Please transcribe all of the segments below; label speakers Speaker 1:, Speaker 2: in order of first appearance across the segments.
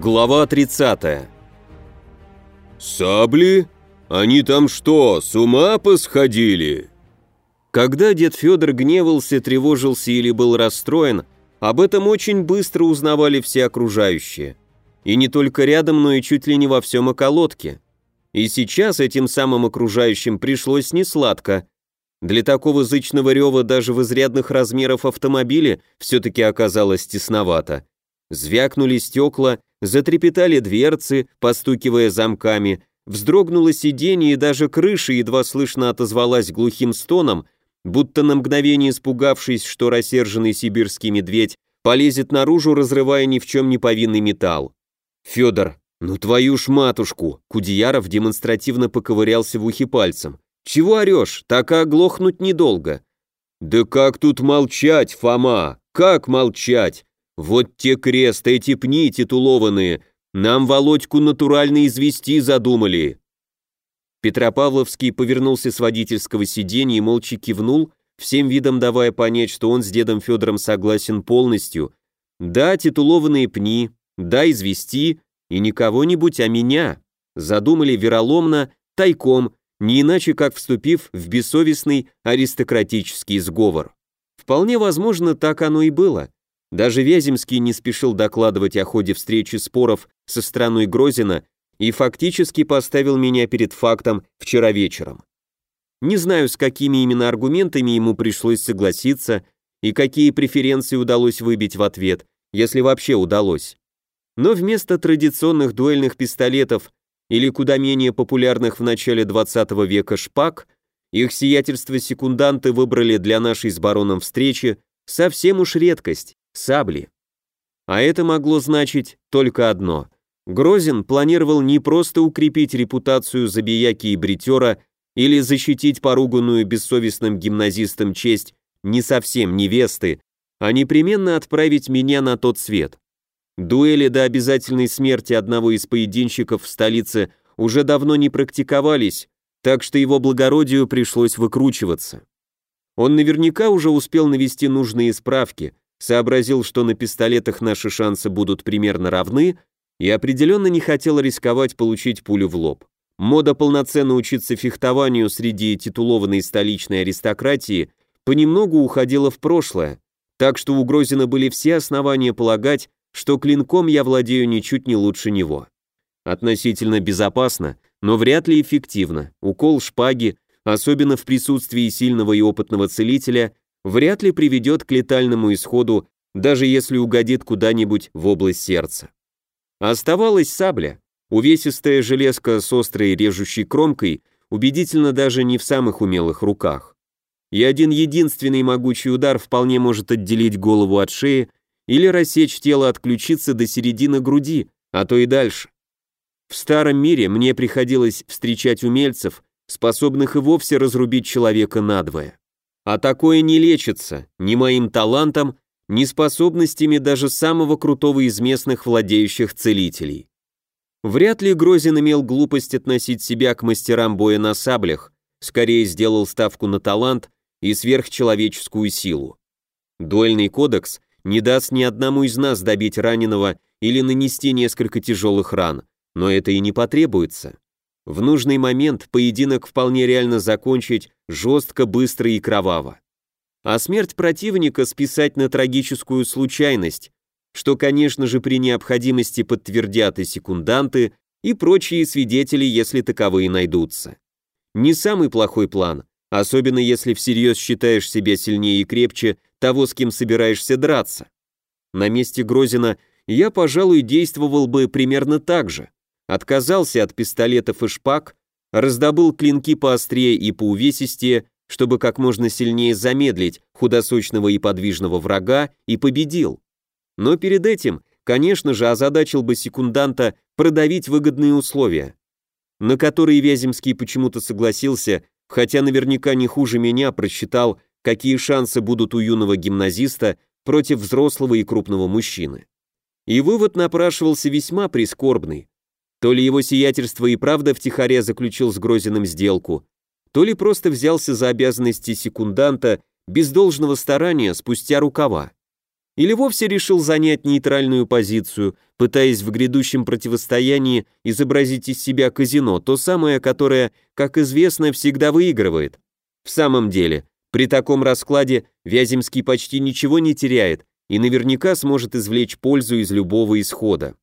Speaker 1: Глава 30. «Сабли? Они там что, с ума посходили?» Когда дед Федор гневался, тревожился или был расстроен, об этом очень быстро узнавали все окружающие. И не только рядом, но и чуть ли не во всем околотке. И сейчас этим самым окружающим пришлось несладко. Для такого зычного рева даже в изрядных размерах автомобиля все-таки оказалось тесновато. Звякнули стекла, затрепетали дверцы, постукивая замками, вздрогнуло сиденье и даже крыша едва слышно отозвалась глухим стоном, будто на мгновение испугавшись, что рассерженный сибирский медведь полезет наружу, разрывая ни в чем не повинный металл. «Федор, ну твою ж матушку!» Кудеяров демонстративно поковырялся в ухе пальцем. «Чего орешь? Так и оглохнуть недолго». «Да как тут молчать, Фома? Как молчать? Вот те крест, эти пни титулованные, нам Володьку натурально извести задумали. Петропавловский повернулся с водительского сиденья и молча кивнул, всем видом давая понять, что он с дедом Федором согласен полностью. Да, титулованные пни, да, извести, и не кого-нибудь, а меня. Задумали вероломно, тайком, не иначе как вступив в бессовестный аристократический сговор. Вполне возможно, так оно и было. Даже Вяземский не спешил докладывать о ходе встречи споров со страной Грозина и фактически поставил меня перед фактом вчера вечером. Не знаю, с какими именно аргументами ему пришлось согласиться и какие преференции удалось выбить в ответ, если вообще удалось. Но вместо традиционных дуэльных пистолетов или куда менее популярных в начале 20 века шпаг, их сиятельство-секунданты выбрали для нашей с бароном встречи совсем уж редкость сабли. А это могло значить только одно. Грозин планировал не просто укрепить репутацию забияки и бритера или защитить поруганную бессовестным гимназистам честь не совсем невесты, а непременно отправить меня на тот свет. Дуэли до обязательной смерти одного из поединщиков в столице уже давно не практиковались, так что его благородию пришлось выкручиваться. Он наверняка уже успел навести нужные справки, сообразил, что на пистолетах наши шансы будут примерно равны, и определенно не хотел рисковать получить пулю в лоб. Мода полноценно учиться фехтованию среди титулованной столичной аристократии понемногу уходила в прошлое, так что у Грозина были все основания полагать, что клинком я владею ничуть не лучше него. Относительно безопасно, но вряд ли эффективно. Укол шпаги, особенно в присутствии сильного и опытного целителя, вряд ли приведет к летальному исходу, даже если угодит куда-нибудь в область сердца. Оставалась сабля, увесистая железка с острой режущей кромкой, убедительно даже не в самых умелых руках. И один единственный могучий удар вполне может отделить голову от шеи или рассечь тело от ключицы до середины груди, а то и дальше. В старом мире мне приходилось встречать умельцев, способных и вовсе разрубить человека надвое. А такое не лечится ни моим талантом, ни способностями даже самого крутого из местных владеющих целителей. Вряд ли Грозин имел глупость относить себя к мастерам боя на саблях, скорее сделал ставку на талант и сверхчеловеческую силу. Дуэльный кодекс не даст ни одному из нас добить раненого или нанести несколько тяжелых ран, но это и не потребуется. В нужный момент поединок вполне реально закончить жестко, быстро и кроваво. А смерть противника списать на трагическую случайность, что, конечно же, при необходимости подтвердят и секунданты, и прочие свидетели, если таковые найдутся. Не самый плохой план, особенно если всерьез считаешь себя сильнее и крепче того, с кем собираешься драться. На месте Грозина я, пожалуй, действовал бы примерно так же отказался от пистолетов и шпаг, раздобыл клинки поострее и поувесистее, чтобы как можно сильнее замедлить худосочного и подвижного врага, и победил. Но перед этим, конечно же, озадачил бы секунданта продавить выгодные условия, на которые Вяземский почему-то согласился, хотя наверняка не хуже меня просчитал, какие шансы будут у юного гимназиста против взрослого и крупного мужчины. И вывод напрашивался весьма прискорбный. То ли его сиятельство и правда втихаря заключил с Грозиным сделку, то ли просто взялся за обязанности секунданта без должного старания спустя рукава. или вовсе решил занять нейтральную позицию, пытаясь в грядущем противостоянии изобразить из себя казино, то самое, которое, как известно, всегда выигрывает. В самом деле, при таком раскладе Вяземский почти ничего не теряет и наверняка сможет извлечь пользу из любого исхода.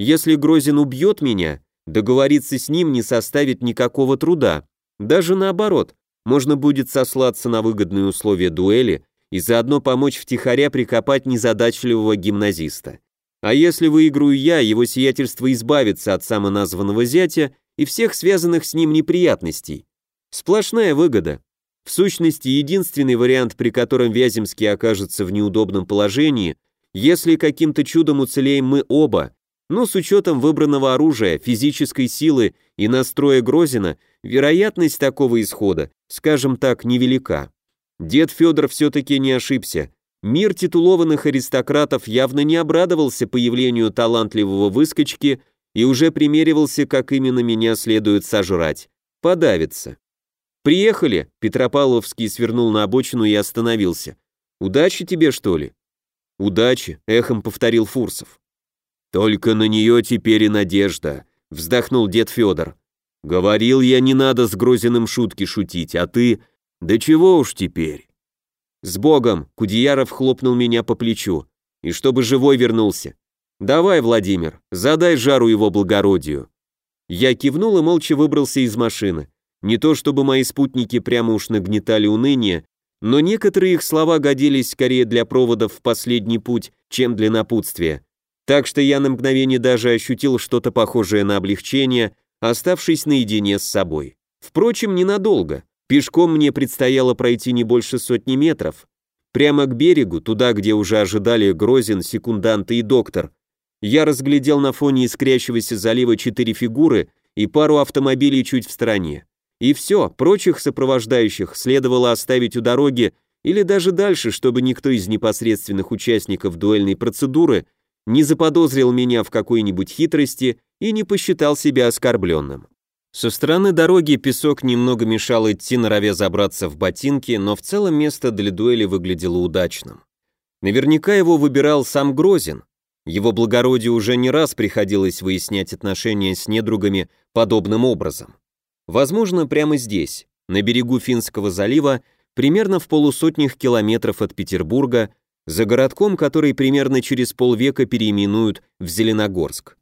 Speaker 1: Если Грозин убьет меня, договориться с ним не составит никакого труда. Даже наоборот, можно будет сослаться на выгодные условия дуэли и заодно помочь втихаря прикопать незадачливого гимназиста. А если выиграю я, его сиятельство избавится от самоназванного зятя и всех связанных с ним неприятностей. Сплошная выгода. В сущности, единственный вариант, при котором Вяземский окажется в неудобном положении, если каким-то чудом уцелеем мы оба, но с учетом выбранного оружия, физической силы и настроя Грозина, вероятность такого исхода, скажем так, невелика. Дед Федор все-таки не ошибся. Мир титулованных аристократов явно не обрадовался появлению талантливого выскочки и уже примеривался, как именно меня следует сожрать. Подавится. «Приехали!» — Петропавловский свернул на обочину и остановился. «Удачи тебе, что ли?» «Удачи!» — эхом повторил Фурсов. «Только на нее теперь и надежда», — вздохнул дед Федор. «Говорил я, не надо с Грозиным шутки шутить, а ты... Да чего уж теперь?» «С Богом!» — Кудеяров хлопнул меня по плечу. «И чтобы живой вернулся. Давай, Владимир, задай жару его благородию». Я кивнул и молча выбрался из машины. Не то чтобы мои спутники прямо уж нагнетали уныние, но некоторые их слова годились скорее для проводов в последний путь, чем для напутствия. Так что я на мгновение даже ощутил что-то похожее на облегчение, оставшись наедине с собой. Впрочем, ненадолго. Пешком мне предстояло пройти не больше сотни метров. Прямо к берегу, туда, где уже ожидали Грозин, секунданты и доктор, я разглядел на фоне искрящегося залива четыре фигуры и пару автомобилей чуть в стороне. И все, прочих сопровождающих следовало оставить у дороги или даже дальше, чтобы никто из непосредственных участников дуэльной процедуры не заподозрил меня в какой-нибудь хитрости и не посчитал себя оскорбленным. Со стороны дороги песок немного мешал идти, норовя забраться в ботинки, но в целом место для дуэли выглядело удачным. Наверняка его выбирал сам Грозин. Его благородие уже не раз приходилось выяснять отношения с недругами подобным образом. Возможно, прямо здесь, на берегу Финского залива, примерно в полусотнях километров от Петербурга, за городком, который примерно через полвека переименуют в Зеленогорск.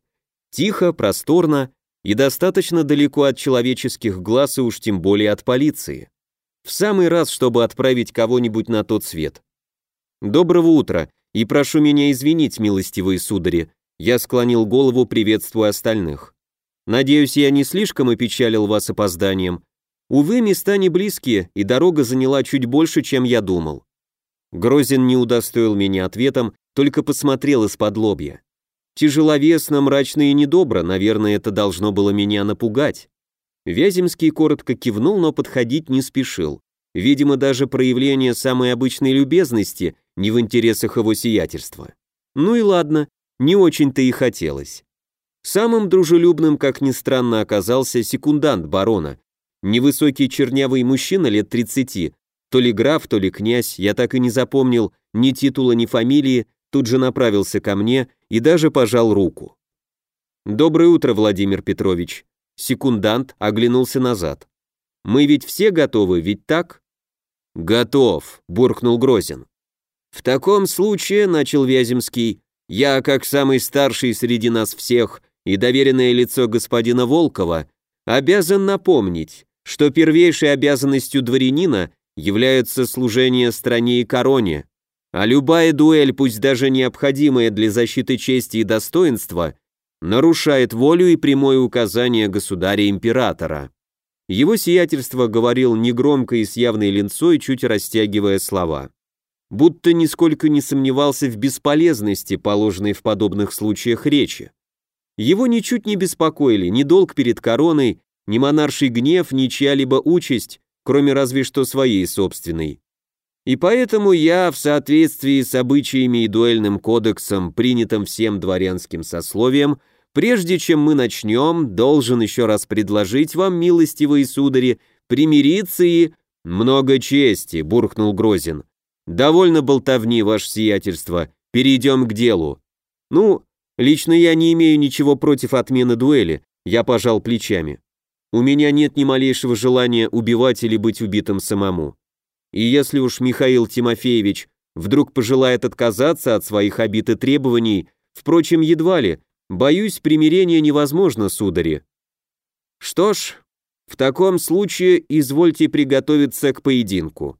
Speaker 1: Тихо, просторно и достаточно далеко от человеческих глаз и уж тем более от полиции. В самый раз, чтобы отправить кого-нибудь на тот свет. «Доброго утра, и прошу меня извинить, милостивые судари», я склонил голову, приветствуя остальных. Надеюсь, я не слишком опечалил вас опозданием. Увы, места не близкие, и дорога заняла чуть больше, чем я думал. Грозин не удостоил меня ответом, только посмотрел из-под лобья. Тяжеловесно, мрачно и недобро, наверное, это должно было меня напугать. Вяземский коротко кивнул, но подходить не спешил. Видимо, даже проявление самой обычной любезности не в интересах его сиятельства. Ну и ладно, не очень-то и хотелось. Самым дружелюбным, как ни странно, оказался секундант барона. Невысокий чернявый мужчина лет 30, то ли граф, то ли князь, я так и не запомнил ни титула, ни фамилии, тут же направился ко мне и даже пожал руку. «Доброе утро, Владимир Петрович». Секундант оглянулся назад. «Мы ведь все готовы, ведь так?» «Готов», — буркнул Грозин. «В таком случае», — начал Вяземский, — «я, как самый старший среди нас всех, и доверенное лицо господина Волкова, обязан напомнить, что первейшей обязанностью дворянина является служение стране и короне, а любая дуэль, пусть даже необходимая для защиты чести и достоинства, нарушает волю и прямое указание государя-императора. Его сиятельство говорил негромко и с явной линцой, чуть растягивая слова. Будто нисколько не сомневался в бесполезности, положенной в подобных случаях речи. Его ничуть не беспокоили ни долг перед короной, ни монарший гнев, ни чья-либо участь, кроме разве что своей собственной. И поэтому я, в соответствии с обычаями и дуэльным кодексом, принятым всем дворянским сословием, прежде чем мы начнем, должен еще раз предложить вам, милостивые судари, примириться и... «Много чести», — буркнул Грозин. «Довольно болтовни, ваше сиятельство, перейдем к делу. Ну, лично я не имею ничего против отмены дуэли, я пожал плечами. У меня нет ни малейшего желания убивать или быть убитым самому. И если уж Михаил Тимофеевич вдруг пожелает отказаться от своих обид и требований, впрочем, едва ли, боюсь, примирение невозможно, судари. Что ж, в таком случае извольте приготовиться к поединку.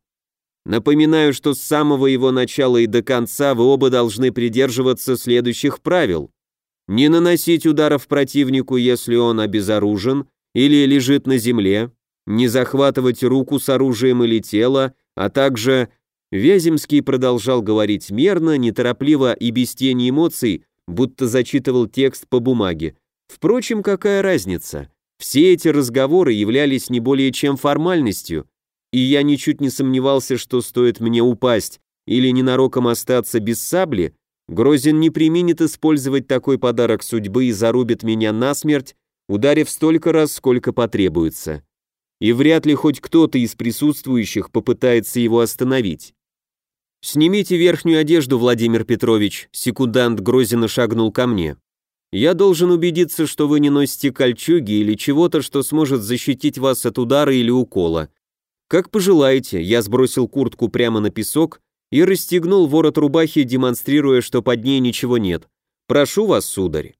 Speaker 1: Напоминаю, что с самого его начала и до конца вы оба должны придерживаться следующих правил. Не наносить ударов противнику, если он обезоружен или лежит на земле, не захватывать руку с оружием или тело, а также... Вяземский продолжал говорить мерно, неторопливо и без тени эмоций, будто зачитывал текст по бумаге. Впрочем, какая разница? Все эти разговоры являлись не более чем формальностью, и я ничуть не сомневался, что стоит мне упасть или ненароком остаться без сабли, Грозин не применит использовать такой подарок судьбы и зарубит меня насмерть, ударив столько раз, сколько потребуется. И вряд ли хоть кто-то из присутствующих попытается его остановить. «Снимите верхнюю одежду, Владимир Петрович», секундант Грозина шагнул ко мне. «Я должен убедиться, что вы не носите кольчуги или чего-то, что сможет защитить вас от удара или укола. Как пожелаете», я сбросил куртку прямо на песок и расстегнул ворот рубахи, демонстрируя, что под ней ничего нет. «Прошу вас, сударь».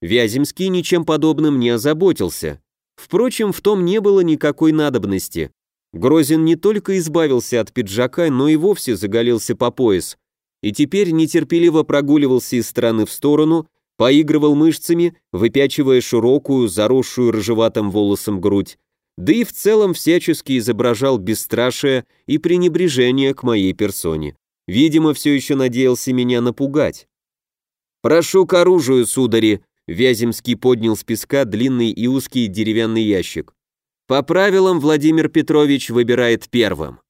Speaker 1: Вяземский ничем подобным не озаботился. Впрочем, в том не было никакой надобности. Грозин не только избавился от пиджака, но и вовсе заголился по пояс, и теперь нетерпеливо прогуливался из стороны в сторону, поигрывал мышцами, выпячивая широкую, заросшую рыжеватым волосом грудь, да и в целом всячески изображал бесстрашие и пренебрежение к моей персоне. Видимо, все еще надеялся меня напугать. «Прошу к оружию, судари», Вяземский поднял с песка длинный и узкий деревянный ящик. По правилам Владимир Петрович выбирает первым.